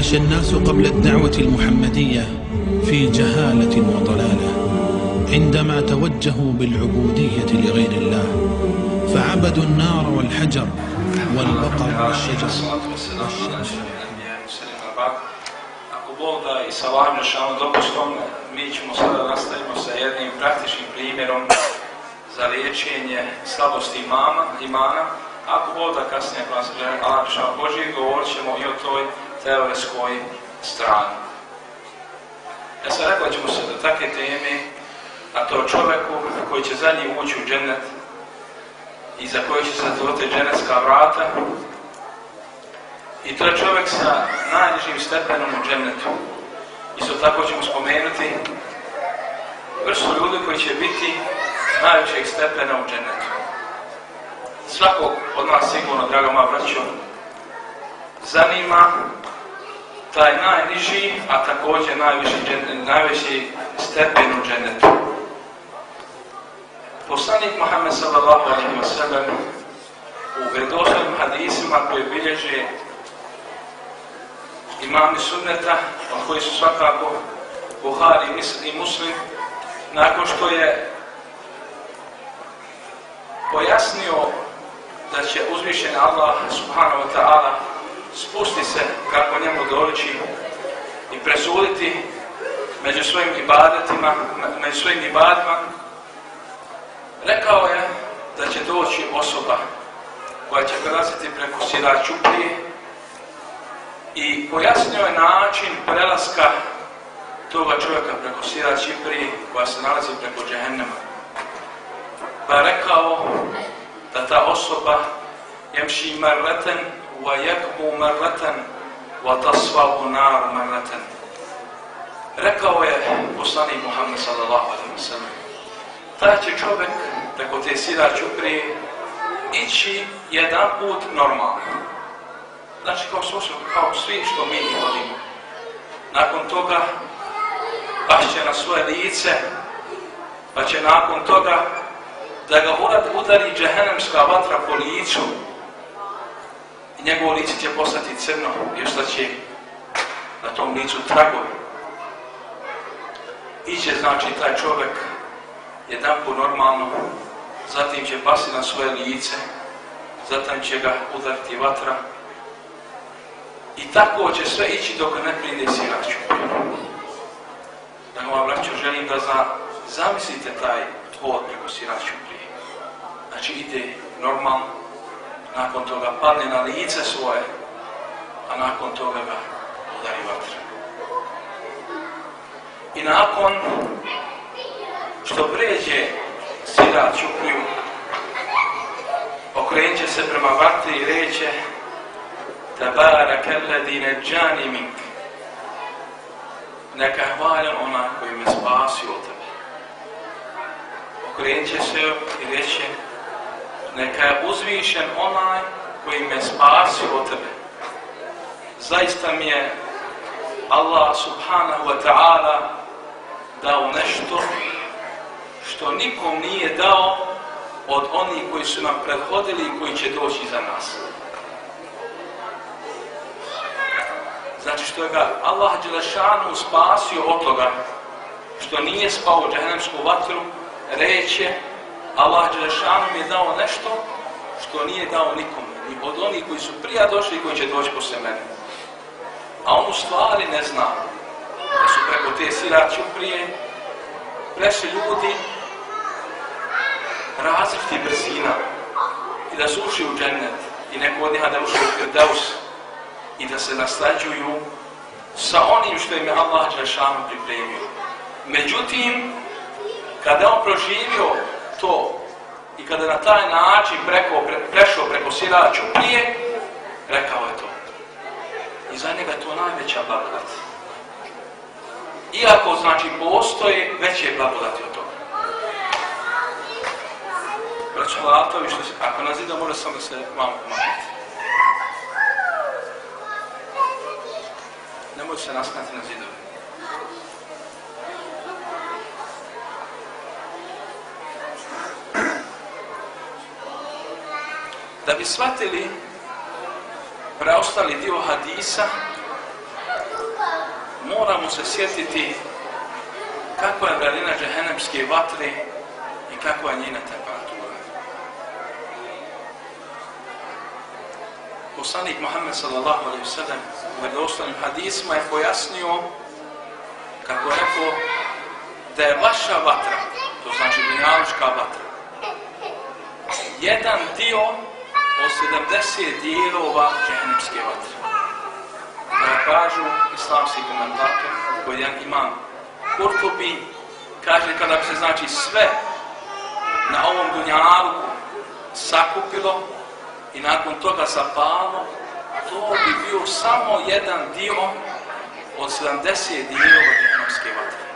عاش الناس قبل الدعوة المحمدية في جهالة وضلالة. عندما توجهوا بالعبودية لغير الله فعبدوا النار والحجر والبقر والشجر. Ako voda kasnije kada se gleda Božije, govorit ćemo i o toj teoretskoj strani. Ja sam rekao da ćemo se do takve teme, a to čovjeku koji će za njih ući u džennet i za koji će se zatvoriti dženetska vrata, i to je čovjek sa najnižim stepenom u džennetu. Isto tako ćemo spomenuti vrstu ljudi koji će biti najvećeg stepena u džennetu. Svakog od nas sigurno, draga moja braćo, zanima taj najniži, a također najviši, najveći stepen u džennetu. Poslanik Muhammed sallallahu alaihi wa sallam u vjerodostojnim hadisima koji bilježe imami sunneta, od koji su svakako Buhari i Muslim, nakon što je pojasnio da će uzvišen Allah subhanahu wa ta'ala spusti se kako njemu doliči i presuditi među svojim ibadetima, među svojim ibadima, rekao je da će doći osoba koja će prelaziti preko sira čuprije i pojasnio je način prelaska toga čovjeka preko sira Čipri koja se nalazi preko džehennema. Pa je rekao da ta osoba jemši marleten marleten wa tasvabu nar marleten. Rekao je poslanik Muhammed sallallahu alaihi wa sallam taj će čovjek preko te sira Čupri ići jedan put normalno Znači kao, slušaj, kao svi što mi vodimo. Nakon toga pašće na svoje lice, pa će nakon toga da ga udari džehennemska vatra po licu i njegovo lice će postati crno, jer što će na tom licu tragovi. Iće znači taj čovjek jedan po normalno, zatim će pasti na svoje lice, zatim će ga udariti vatra, i tako će sve ići dok ne pride siraču. Dakle, moja braćo, želim da za, zamislite taj hod preko siraču prije. Znači ide normalno, nakon toga padne na lice svoje, a nakon toga ga udari vatra. I nakon što pređe sirač upriju, okrenut će se prema vatri i reće Tabarak alladhi najjani mink. Neka hvaljan ona koji me spasio od tebe. Okrenut će se i reće neka je uzvišen onaj koji me spasio od tebe. Zaista mi je Allah subhanahu wa ta'ala dao nešto što nikom nije dao od onih koji su nam prethodili i koji će doći za nas. Znači što je ga Allah Đelešanu spasio od toga što nije spao u džahenemsku vatru, reće Allah Đelešanu je dao nešto što nije dao nikome, ni od onih koji su prija došli i koji će doći posle mene. A on u stvari ne zna da su preko te sirače prije prešli ljudi različitih brzina i da su ušli u džennet i neko od njih da ušli u Firdaus i da se naslađuju sa onim što im je Allah Đelšanu pripremio. Međutim, kada on proživio to i kada na taj način preko, pre, prešao preko siraču prije, rekao je to. I za njega je to najveća blagodat. Iako, znači, postoje veće blagodati od toga. Braćo Latovi, što se, ako nazida, može sam da se malo pomaknuti. Nemoj se naskati na zidove. Da bi shvatili preostali dio hadisa, moramo se sjetiti kakva je vrelina džehennemske vatre i kakva je njena temperatura. Poslanik Muhammed sallallahu alaihi sallam u vjerovostanim hadisma je pojasnio kako je rekao da je vaša vatra, to znači dunjalučka vatra, jedan dio od 70 dijelova džehennemske vatre. Kada kažu islamski komentator, koji jedan imam Kurtubi, kaže kada bi se znači sve na ovom dunjalu sakupilo i nakon toga zapalo, to bi bio samo jedan dio od 70 dijelova džehennemske vatre.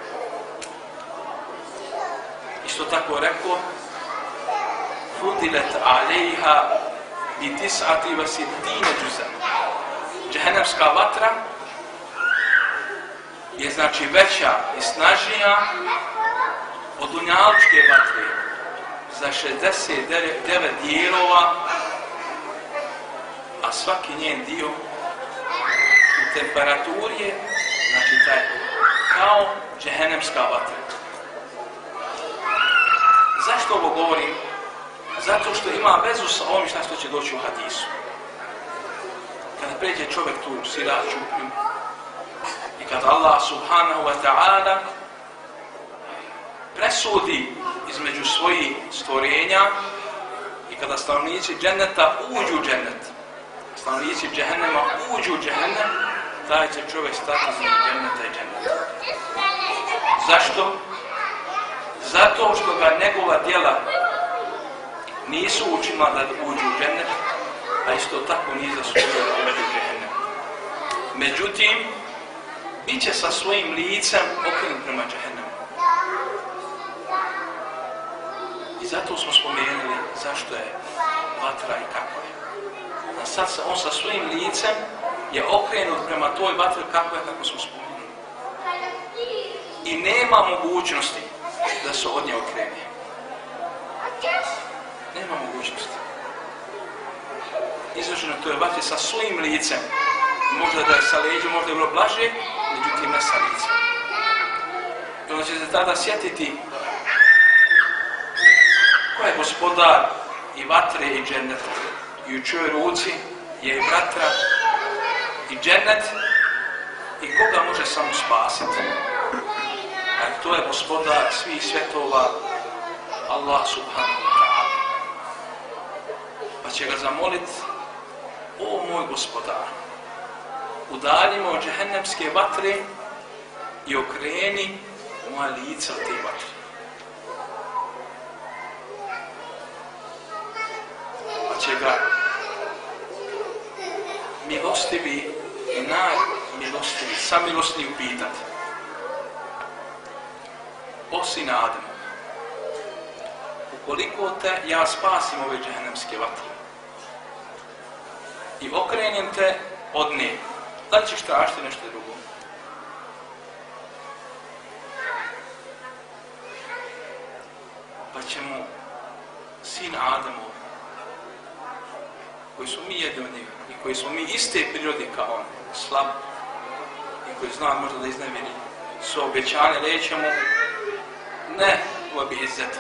Isto tako rekao, fudilet alejha bi tis'ati wa sittine džuzan. Džehennemska vatra je znači veća i snažnija od dunjalučke vatre za 69 dijelova, a svaki njen dio u temperaturi je, znači taj, kao džehennemska vatra. Zašto ovo govorim? Zato što ima vezu sa ovim što će doći u hadisu. Kada pređe čovjek tu sirat čupnju i kada Allah subhanahu wa ta'ala presudi između svojih stvorenja i kada stanovnici dženneta uđu u džennet, stanovnici džehennema uđu u džehennem, taj će čovjek stati između dženneta i. Zašto? Zato što ga njegova djela nisu učinila da uđu u džennet, a isto tako nije zaslužila da uđu u džennet. Međutim, bit će sa svojim licem okrenut prema džehennemu. I zato smo spomenuli zašto je vatra i kako je. A sad on sa svojim licem je okrenut prema toj vatri kako je, kako smo spomenuli. I nema mogućnosti da se od nje okrene. Nema mogućnosti. Izraženo to je vatri sa svojim licem. Možda da je sa leđom, možda je bilo blaže, međutim ne sa licem. I onda će se tada sjetiti ko je gospodar i vatre i dženneta. I u čoj ruci je i vatra i džennet i koga može samo spasiti. A to je gospodar svih svjetova Allah subhanahu će ga zamolit o moj gospodar, udaljimo od džehennemske vatre i okreni moja lica od te vatre. Pa će ga milostivi i najmilostivi, samilostni upitati. O sin Ademu, ukoliko te ja spasim ove džehennemske vatre i okrenem te od nje, da ćeš tražiti nešto drugo? Pa će mu sin Adamov, koji su mi jedni od njega i koji smo mi iste prirode kao on, slab i koji zna možda da iznevjeri su obećane, reće mu ne, bi izzet.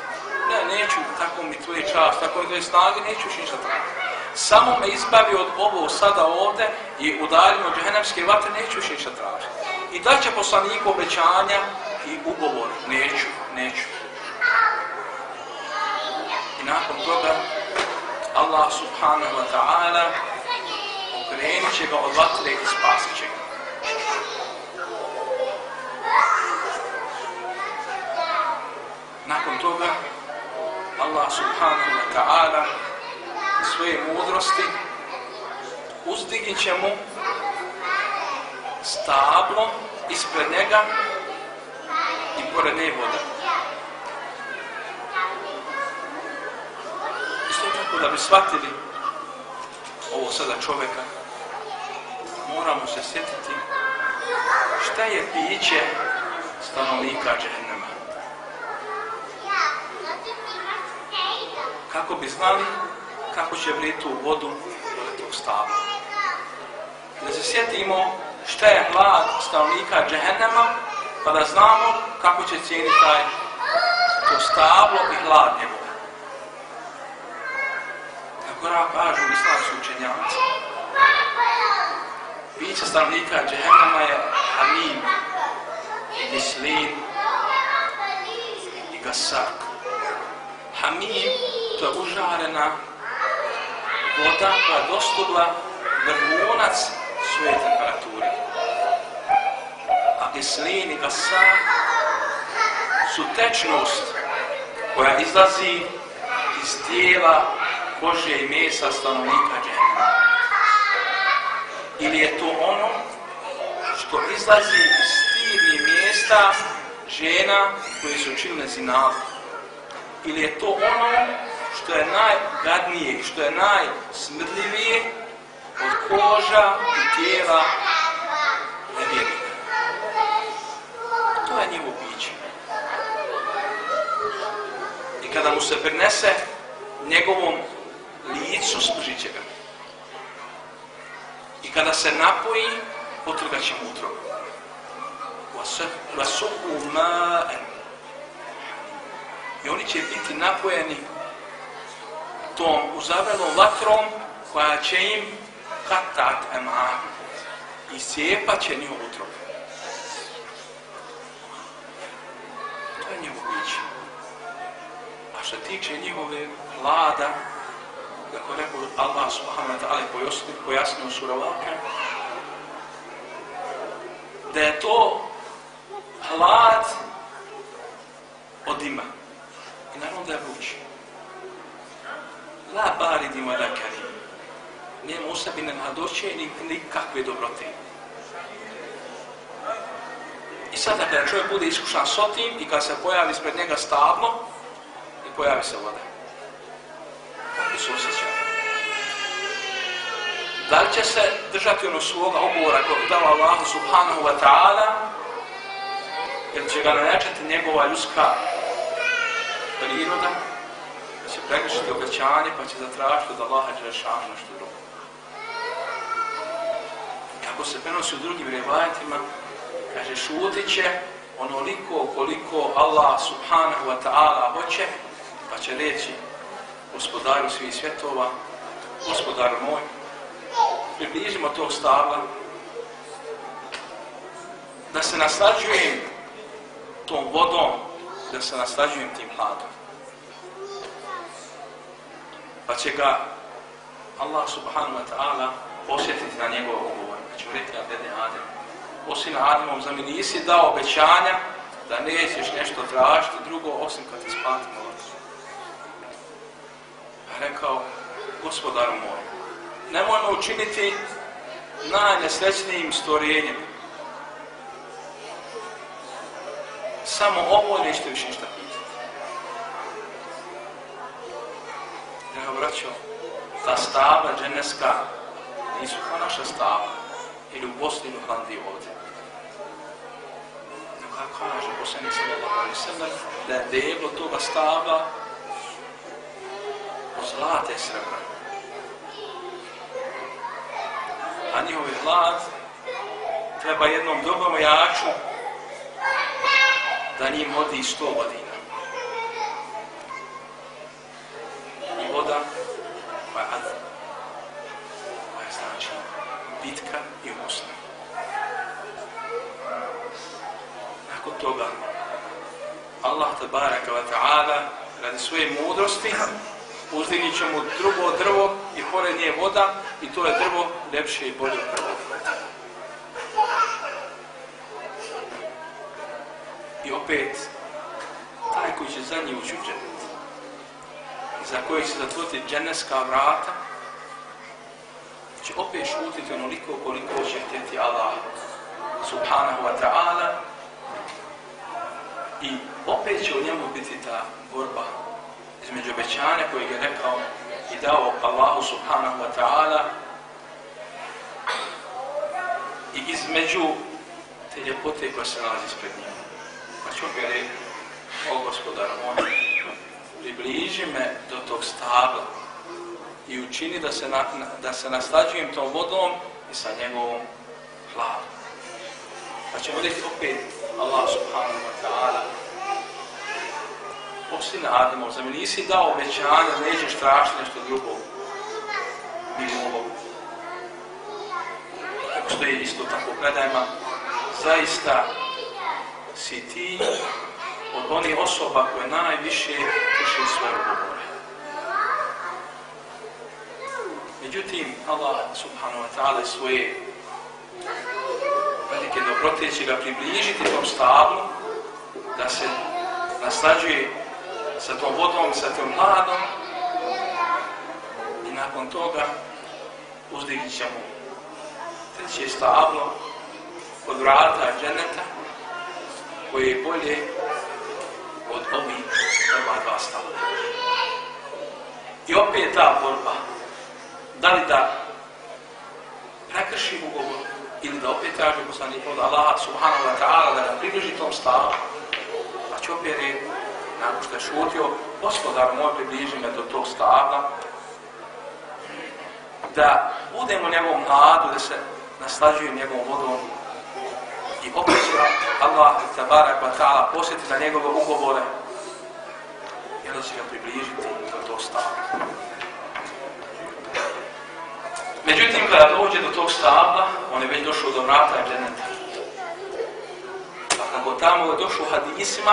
Ne, neću, tako mi tvoje čast, tako mi tvoje snage, neću ništa tražiti samo me izbavi od ovo sada ovde i udaljimo džehennemske vatre, neću još ništa tražiti. I da će poslaniku obećanja i ugovor, neću, neću. I nakon toga Allah subhanahu wa ta'ala okrenit će ga od vatre i spasit će ga. Nakon toga Allah subhanahu wa ta'ala svoje mudrosti uzdignit će mu stablo ispred njega i pored nje voda. Isto tako da bi shvatili ovo sada čoveka, moramo se sjetiti šta je piće stanovnika džehennema. Kako bi znali kako će vriti u vodu tog stava. Da se sjetimo šta je hlad stanovnika džehennema, pa da znamo kako će cijeniti taj to stablo i hlad njegov. Nam kažu islamski učenjaci, piće stanovnika džehennema je hamim, i mislin, i gasak. Hamim, to je užarena voda koja dostigla vrhunac svoje temperature. A kiselin i gasa su tečnost koja izlazi iz tijela kože i mesa stanovnika džehennema. Ili je to ono što izlazi iz stirnih mjesta žena koje su učinile zinalu. Ili je to ono što je najgadnije, što je najsmrdljivije od koža i tijela nevjernika. To je njegovo biće. I kada mu se prinese njegovom licu, služit će ga. I kada se napoji, potrgat će mu ma'en. I oni će biti napojeni tom uzabranom vatrom koja će im katat ema i sjepat će njihov utrop. To je njihov biće. A što tiče njihove vlada, kako rekao Allah subhanahu wa ta'ala pojasnio suravaka, da je to hlad od dima. I naravno da je vrući. La baridin wa la karim. Nema u sebi nenadoće ni nikakve dobrote. I sada kada čovjek bude iskušan s otim i kada se pojavi ispred njega stablo i pojavi se voda. Kako se osjeća? Da li će se držati ono svoga ugovora kojeg dao Allah subhanahu wa ta'ala ili će ga najačati njegova ljudska priroda pregršiti obećanje pa će zatražiti od Allaha Đelešanu nešto drugo. Kako se prenosi u drugim rivajetima, kaže šutit će onoliko koliko Allah subhanahu wa ta'ala hoće, pa će reći gospodaru svih svjetova, gospodaru moj, približimo tog stabla, da se naslađujem tom vodom, da se naslađujem tim hladom. Pa će ga Allah subhanahu wa ta'ala posjetiti na njegov ugovor. Pa će mu reći, dede Adem, osim Ademom, za mi nisi dao obećanja da nećeš nešto tražiti drugo, osim kad ti spati. Pa rekao, gospodaru moj, nemojmo učiniti najnesrećnijim stvorenjem. Samo ovo nećete više ništa pitati. Drago braćo, ta stabla dženeska nisu kao naša stabla ili u Bosni u Holandiji ovdje. Nego kako kaže Bosanik sallallahu alaihi da je deblo toga stabla od zlata i srebra. A njihov hlad treba jednom dobrom jaču da njim vodi sto godina. I voda koja je koja je znači bitka i umusna. Nakon toga Tabaraka wa ta'ala radi svoje mudrosti uzdignit će mu drugo drvo i pored nje voda i to je drvo ljepše i bolje od prvog. I opet, taj koji će za njih ući u džennet, za koji će zatvoriti dženneska vrata, će opet šutiti onoliko koliko će htjeti Allah subhanahu wa ta'ala i opet će u njemu biti ta borba između obećanja kojeg je rekao i dao Allahu subhanahu wa ta'ala i između te ljepote koja se nalazi ispred njega. Pa ću ga reći, o gospodar moj, približi me do tog stabla i učini da se, na, da se naslađujem tom vodom i sa njegovom hladom. Pa ćemo vidjeti opet Allah subhanahu wa ta'ala o sine Ademo, za mi nisi dao obećanje, nećeš tražiti nešto drugo mimo ovog. Kako stoji isto tako u predajima, zaista si ti od onih osoba koje najviše krši svoje ugovore. Međutim, Allah subhanahu wa ta'ala svoje velike dobrote će ga približiti tom stablu da se naslađuje sa tom vodom, sa tom hladom i nakon toga uzdignut će mu treće stablo od vrata dženeta koje je bolje od ovih ova dva stabla. I opet ta borba, da li da prekrši ugovor ili da opet traži poslanik od Allaha subhanahu wa ta'ala da ga približi tom stavu, pa će opet nakon što je šutio, gospodar moj približi me do tog stabla, da budemo njegovom nadu, da se naslađujem njegovom vodom i opet će Allah tabarak wa ta'ala posjeti na njegove ugovore i onda će ga približiti do tog stabla. Međutim, kada dođe do tog stabla, on je već došao do vrata dženeta. Pa kako tamo je došao hadisima,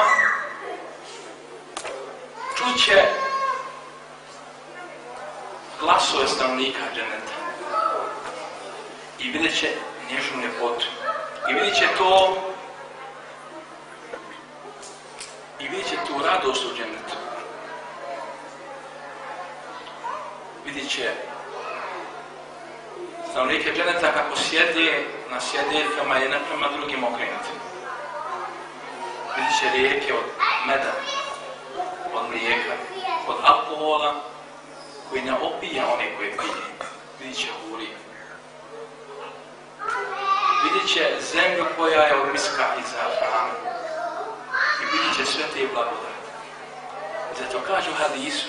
čuće glasove stanovnika dženeta. I vidjet će nježnu ljepotu. I vidjet će to i vidjet će tu radost u dženetu. Vidjet će stanovnike dženeta kako sjedi na sjedeljkama i prema drugim okrenuti. Vidjet će rijeke od meda, od mlijeka, od alkohola, koji ne opija one koje pije. Vidjet će huri. Vidjet će zemlju koja je od miska i zafrana. I vidjet će sve te blagodati. Zato kažu hadisu,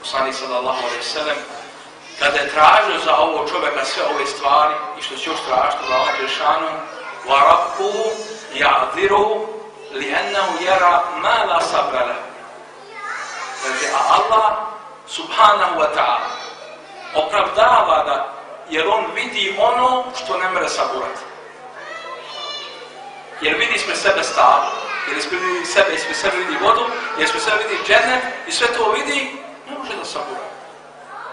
poslanik sallallahu alaihi sallam, kada je tražio za ovo čovjeka sve ove stvari i što će još tražiti za Allah Đelšanu, وَرَبُّهُ يَعْذِرُهُ لِأَنَّهُ يَرَى مَا لَا صَبْرَ لَهُ Kaže, a Allah subhanahu wa ta'ala opravdava da jer on vidi ono što ne mere saburati. Jer vidi ispred sebe stav, jer ispred sebe, ispred sebe vidi vodu, jer ispred sebe vidi džennet i sve to vidi, ne može da sabura.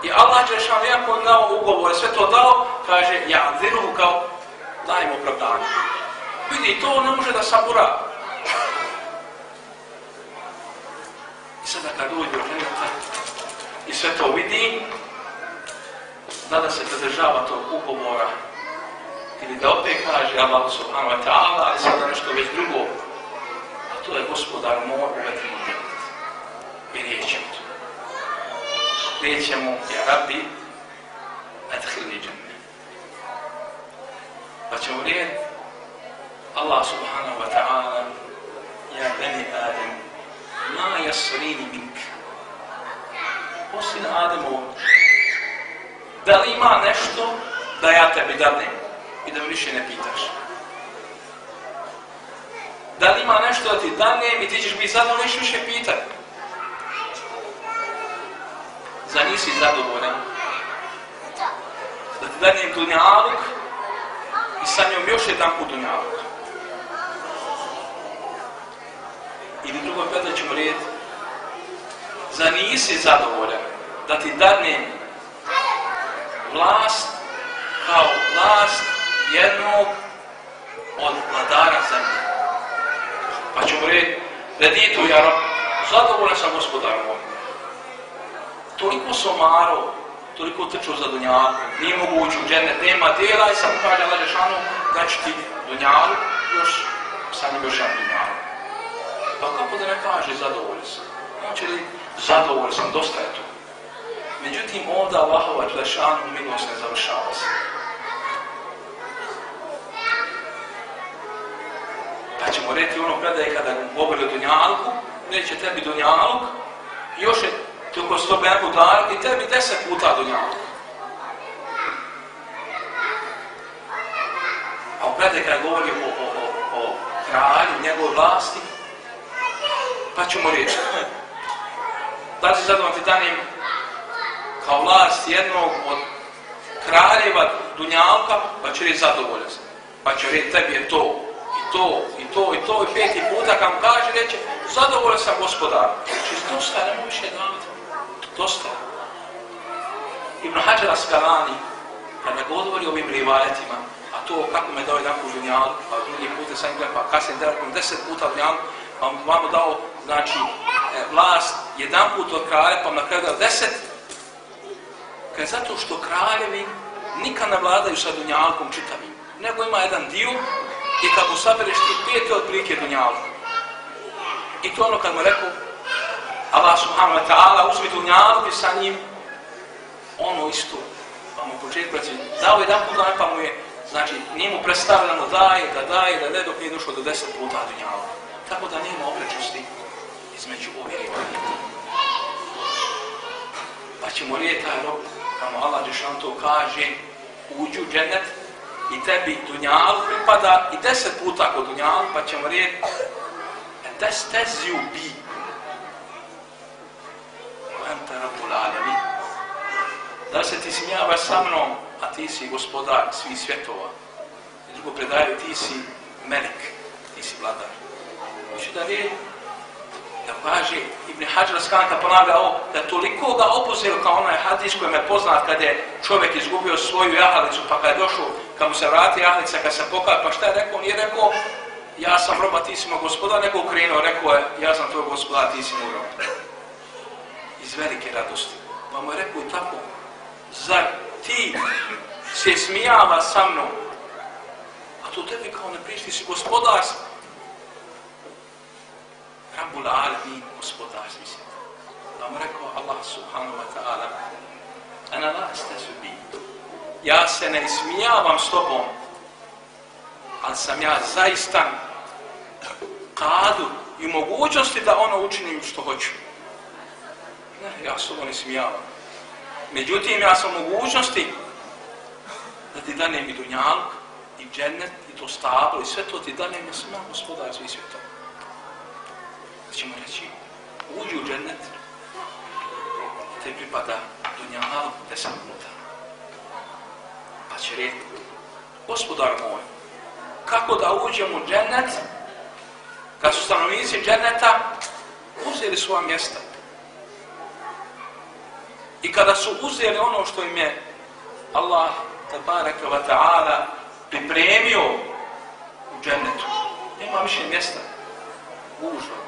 I Allah Đešan, iako dao ugovor, sve to dao, kaže, ja ziruhu kao, dajem opravdanje. Vidi, to ne može da sabura. Sada kad uđe u dženneta i sve to vidi, da se pridržava tog ugovora ili da opet kaže Allah subhanahu wa ta'ala, ali sada nešto već drugo, a to je gospodar moj uveti mu I riječi mu to. Riječi mu, ja rabbi, adhilni dženne. Pa ćemo rijeti Allah subhanahu wa ta'ala, ja beni Adem, ma jasrini mink. O sin Ademov, da li ima nešto da ja tebi dadnem i da mi više ne pitaš? Da li ima nešto da ti dadnem i ti ćeš biti zadovoljan i više pitati? Za nisi zadovoljan? Da ti dadnem dunjaluk i sa njom još jedan put dunjaluk. Ili drugo pedle ćemo rijeti. Za nisi zadovoljan da ti dadnem vlast kao vlast jednog od vladara zemlje. Pa ćemo reći, reditu ja zadovoljan sam gospodarom. Toliko somaro, toliko trču za Dunjalu, nije moguće u džennet, nema djela i sam kaže Allah Žešanu, da ću ti Dunjalu, još sam još jedan Dunjalu. Pa kako da ne kaže zadovoljan sam? Će li zadovoljan sam, dosta je to. Međutim, ovdje Allahova Đelešanu milost ne završava se. Pa ćemo reći ono predaje kada govori o Dunjalku, neće tebi Dunjaluk, još je toliko sto benku dar i tebi deset puta Dunjaluk. A u predaje kada govori o, o kralju, njegove vlasti, pa ću mu reći, da li si zadovoljno ti danim kao vlast jednog od kraljeva Dunjalka, pa će reći zadovoljan sam. Pa će reći tebi je to, i to, i to, i to, i peti puta kam kaže, reće, zadovoljan sam gospodar. Znači, dosta, ne je davati. Dosta. Ibn Hajar Askalani, kada govori o ovim rivajetima, a to kako me dao jedan put Dunjalu, pa drugi put sam gledao, pa kasnije deset puta Dunjalu, pa vam dao, znači, e, vlast jedan put od kralja, pa na kraju deset, Kaže, zato što kraljevi nikad ne vladaju sa dunjalkom čitavim, nego ima jedan dio i kad mu sabereš ti pete od prilike. I to ono kad mu rekao, Allah subhanahu wa ta'ala uzmi dunjalku sa njim, ono isto, pa mu početku reći, dao jedan put dan, pa mu je, znači, nije mu predstavljeno daje, da daje, da ne, dok nije došlo do deset puta dunjalka. Tako da nema oprečnosti između rivanja. Pa ćemo lijeti taj rob kamo Allah Žešan to kaže, uđu u džennet i tebi dunjal pripada i deset puta kod dunjal, pa ćemo reći, testeziju bi. Anta rabbul alami. Da se ti smijavaš sa mnom, a ti si gospodar svih svjetova. Drugo predaju, ti si melik, ti si vladar. Hoće da da kaže Ibn Hajar Skanka ponavlja ovo, da toliko ga opuzeo kao onaj hadis koji me poznat kad je čovjek izgubio svoju jahalicu, pa kad je došao, kad mu se vrati jahalica, kad se pokaja, pa šta je rekao? Nije rekao, ja sam roba, ti si moj nego ukrenuo, rekao je, ja sam tvoj gospodar, ti si moj. Iz velike radosti. Pa mu je rekao tako, zar ti se smijava sa mnom, a to tebi kao ne prišti, si gospodar, Rabbul Alamin, gospodar smisli. Pa rekao Allah subhanahu wa ta'ala, ana la bi. Ja se ne ismijavam s tobom, ali sam ja zaista kadu i mogućnosti da ono učinim što hoću. Ne, ja s tobom ne smijavam. Međutim, ja sam mogućnosti da ti danem i dunjaluk, i džennet, i to stablo, i sve to ti danem, ja sam ja gospodar svih ćemo reći, uđi u džennet, te pripada dunjalu deset minuta. Pa će reći, gospodar moj, kako da uđem u džennet, kad su stanovnici dženneta uzeli svoja mjesta. I kada su uzeli ono što im je Allah tabaraka wa ta'ala pripremio u džennetu, nema više mjesta. Užno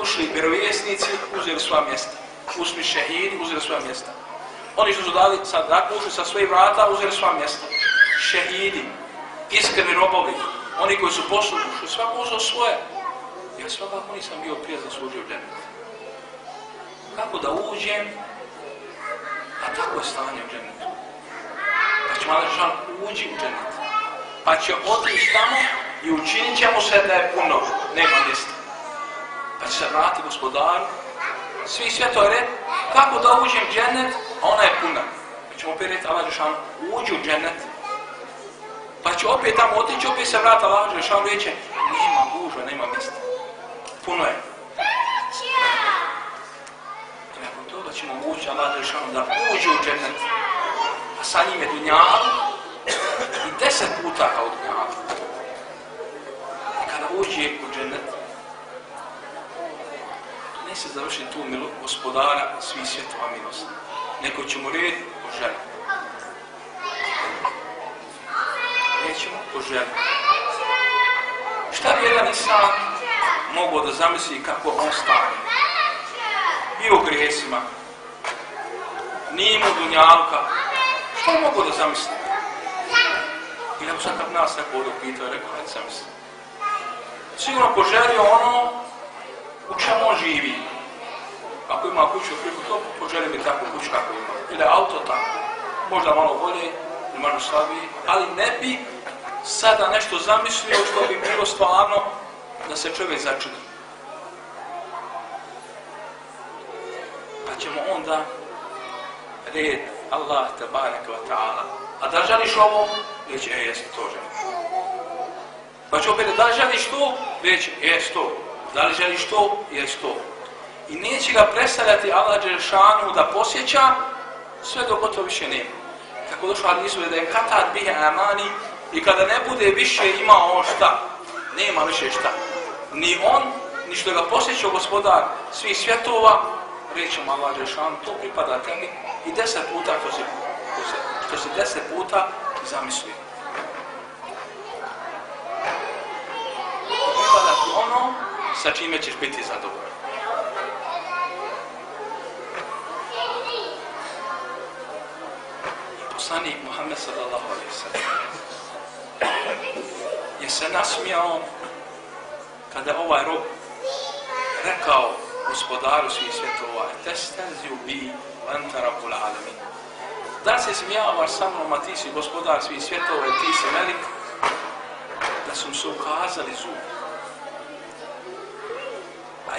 ušli vjerovjesnici, uzeli svoja mjesta. Ušli šehidi, uzeli svoja mjesta. Oni što su dali dakle, ušli sa svojih vrata, uzeli svoja mjesta. Šehidi, iskreni robovi, oni koji su poslušni, svako uzeo svoje. Ja svakako nisam bio prije zaslužio džennet. Kako da uđem, a tako je stanje u džennetu. Pa će malo žal uđi u džennet. Pa će otići tamo i učinit ćemo se da je puno, nema mjesta pa će se vrati gospodaru. Svi svjetori, kako da uđem džennet, a ona je puna. Pa ćemo opet reći, Allah Žešanu, uđi u džennet. Pa će opet tamo otići, opet se vrati Allah Žešanu reće, nema gužva, nema mjesta. Puno je. Nakon toga ćemo ući Allah Žešanu da uđi u džennet. A sa njim je dunjalu i deset puta kao dunjalu. I kada uđe u džennet, se završi tu milu gospodara svih svjetova milosti. Neko će mu reći o želji. Nećemo o želji. Šta bi jedan Islam mogao da zamisli kako on stane? Bio u grijesima. Nije imao dunjalka. Šta je mogao da zamisli? I nego sad kad nas neko ovdje pitao, rekao, hajde zamisli. Sigurno poželio ono u čemu on živi. Ako ima kuću preko to, poželi mi takvu kuću kako ima. Ili auto tako. Možda malo bolje, malo slabije, ali ne bi sada nešto zamislio što bi bilo stvarno da se čovjek začudi. Pa ćemo onda red Allah te barek wa ta'ala. A da želiš ovo, reći, e, jesi to želim. Pa će opet, da li želiš to? Reći, jes to. Da li želiš to? Jes to. I neće ga predstavljati Allah Đelšanu da posjeća sve dok gotovo više nema. Kako došlo Hadisu da je katar bihe amani i kada ne bude više imao on šta, nema više šta. Ni on, ni što ga posjećao gospodar svih svjetova, rećemo Allah to pripada tebi i deset puta to si, što si deset puta zamislio. Pripada ti ono sa čime ćeš biti zadovoljan. poslanik Muhammed sallallahu alaihi je se nasmijao kada ovaj rob rekao gospodaru svih svjetova testenziju bi lanta rabbul alamin. Da se smijavaš sa mnom a ti si gospodar svih svjetova i ti si velik da su se ukazali zubi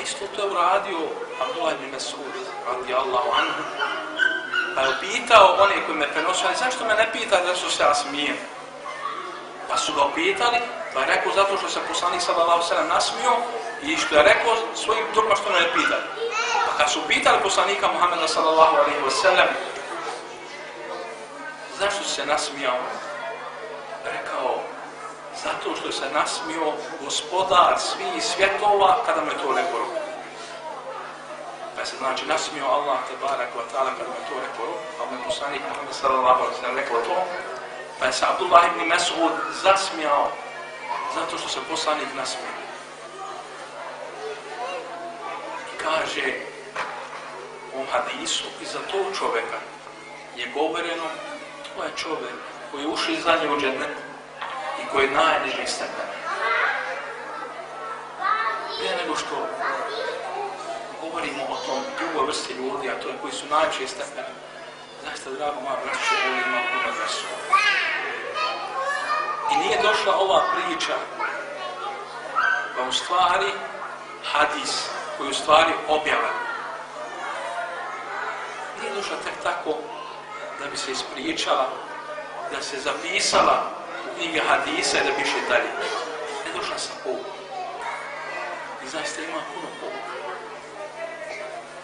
isto to je uradio Abdullah ibn Mas'ud radi Allahu anhu Pa je pitao one koji me prenosili, zašto me ne pita su se ja smijem? Pa su ga pitali, pa je rekao zato što se poslanik sallallahu sallam nasmio i što je rekao svojim drugima što me ne pitali. Pa kad su pitali poslanika Muhammeda sallallahu alaihi wa sallam, zašto se nasmijao? Zato što se nasmio gospodar svih svjetova kada me to rekao. Pa se znači nasmio Allah te barak wa ta'ala kada mu to rekao, a mu poslanik Muhammed sallallahu alaihi sallam rekao to, pa je se Abdullah ibn Mas'ud zasmijao zato što se poslanik nasmio. I kaže u hadisu i za tog čoveka je govoreno to je čovek koji je ušao iz u džennet. i koji je najniži stepen. Prije nego što govorimo o tom drugoj vrsti ljudi, a to je koji su najviše stepeni. Zaista, drago moja braćo, ovdje ima puno vresu. I nije došla ova priča, pa u stvari hadis, koji u stvari objava. Nije došla tek tako da bi se ispričala, da se zapisala knjige hadisa i da piše dalje. Ne došla sa poukom. I zaista ima puno